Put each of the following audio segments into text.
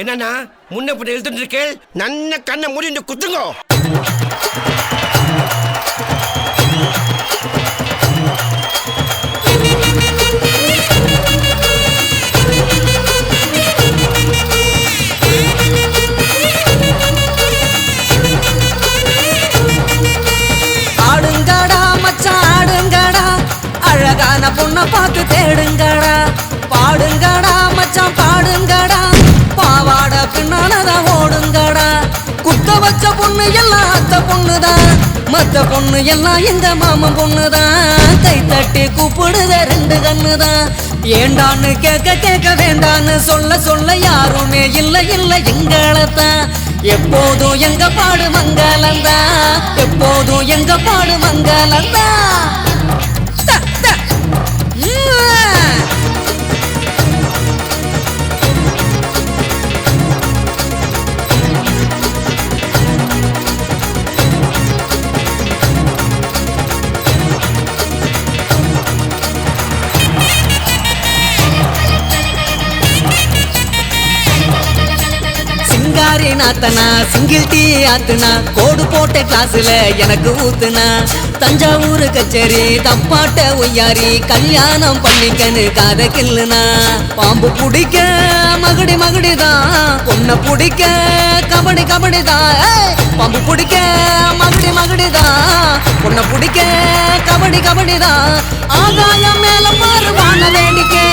என்னன்னா முன்ன பின்ன எழுத்துட்டு இருக்கேன் நன்ன கண்ணை மூடி குத்துங்கோ. ஆடுங்கடா மச்சான் ஆடுங்கடா. அழகான பொண்ணை பார்த்து தேடுங்கடா. பொண்ணுதான். மத்த பொண்ணு எல்லாம் இந்த மாமன் பொண்ணுதான். கை தட்டி கூப்பிடுத ரெண்டு கண்ணுதான். ஏண்டான்னு கேட்க கேட்க வேண்டான்னு சொல்ல சொல்ல யாருமே இல்ல இல்ல எங்களைத்தான். எப்போதும் எங்க பாடு மங்களந்தா எப்போதும் எங்க பாடு மங்களந்தா நாத்தனா சிங்கிள் டீ ஆத்துனா கோடு போட்ட கிளாஸ்ல எனக்கு ஊத்துனா. தஞ்சாவூர் கச்சேரி தப்பாட்ட ஒய்யாரி கல்யாணம் பண்ணிக்கன்னு காத கில்லுனா பாம்பு பிடிக்க மகுடி மகுடிதான் பொண்ணை பிடிக்க கபடி கபடிதான் பாம்பு பிடிக்க மகுடி மகுடிதான் பொண்ணை பிடிக்க கபடி கபடிதான் ஆகாயம் மேல பாரு வேடிக்கை.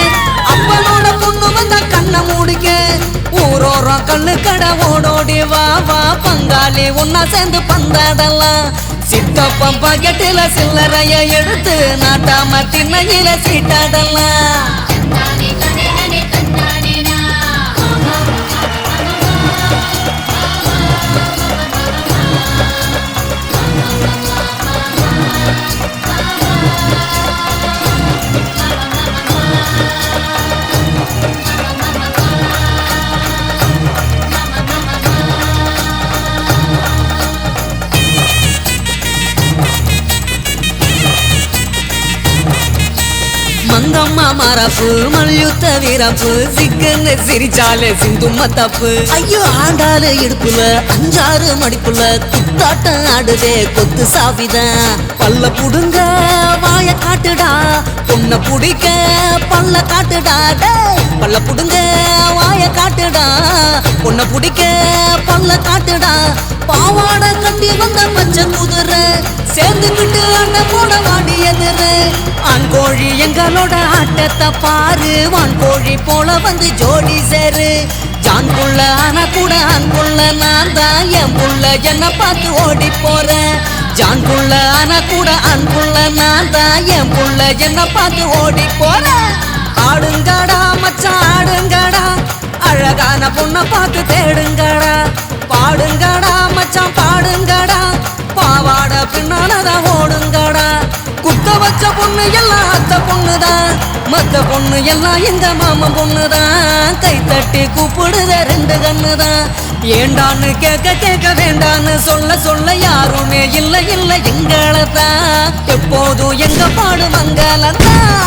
பங்காளி ஒன்னா சேர்ந்து பந்தாடலாம் சித்தப்பம் பாக்கெட்டில சில்லறைய எடுத்து நாட்டாம திண்ணையில சீட்டாடலாம் மங்கம்மா மல்யுத்த வீரப்பு சிக்கன்னு சிரிச்சாலே சிந்தும்ம தப்பு ஐயோ ஆண்டாளு இடுப்புல அஞ்சாறு மடிப்புல குத்தாட்டம் ஆடுதே கொத்து சாவிதான் பல்ல புடுங்க வாய காட்டுடா. பொண்ண புடிக்க பல்ல காட்டுடா. பல்ல புடுங்க வாய காட்டுடா. பொண்ண புடிக்க பல்ல காட்டுடா. பாவாட கட்டி வந்த பச்சை குதிரை சேர்ந்துக்கிட்டு அண்ணன் வான்கோழி எங்களோட ஆட்டத்தை பாரு. வான்கோழி போல வந்து ஜோடி சேரு. ஜான் புள்ள ஆனா கூட அன்புள்ள நான் தான். என் புள்ள என்ன பார்த்து ஓடி போறேன் ஜான் புள்ள ஆனா கூட அன்புள்ள நான் தான். என் புள்ள என்ன பார்த்து ஓடி போறேன் ஆடுங்கடா மச்சான் ஆடுங்கடா. அழகான பொண்ணை பார்த்து தேடுங்கடா. பொண்ணு எல்லாம் அத்த பொண்ணுதான். மத்த பொண்ணு எல்லாம் இந்த மாமன் பொண்ணுதான். கை தட்டி கூப்பிடுத ரெண்டு கண்ணுதான். ஏண்டான்னு கேட்க கேட்க வேண்டான்னு சொல்ல சொல்ல யாருமே இல்லை இல்லை எங்களத்தான். எப்போதும் எங்க பாடு மங்களத்தான்.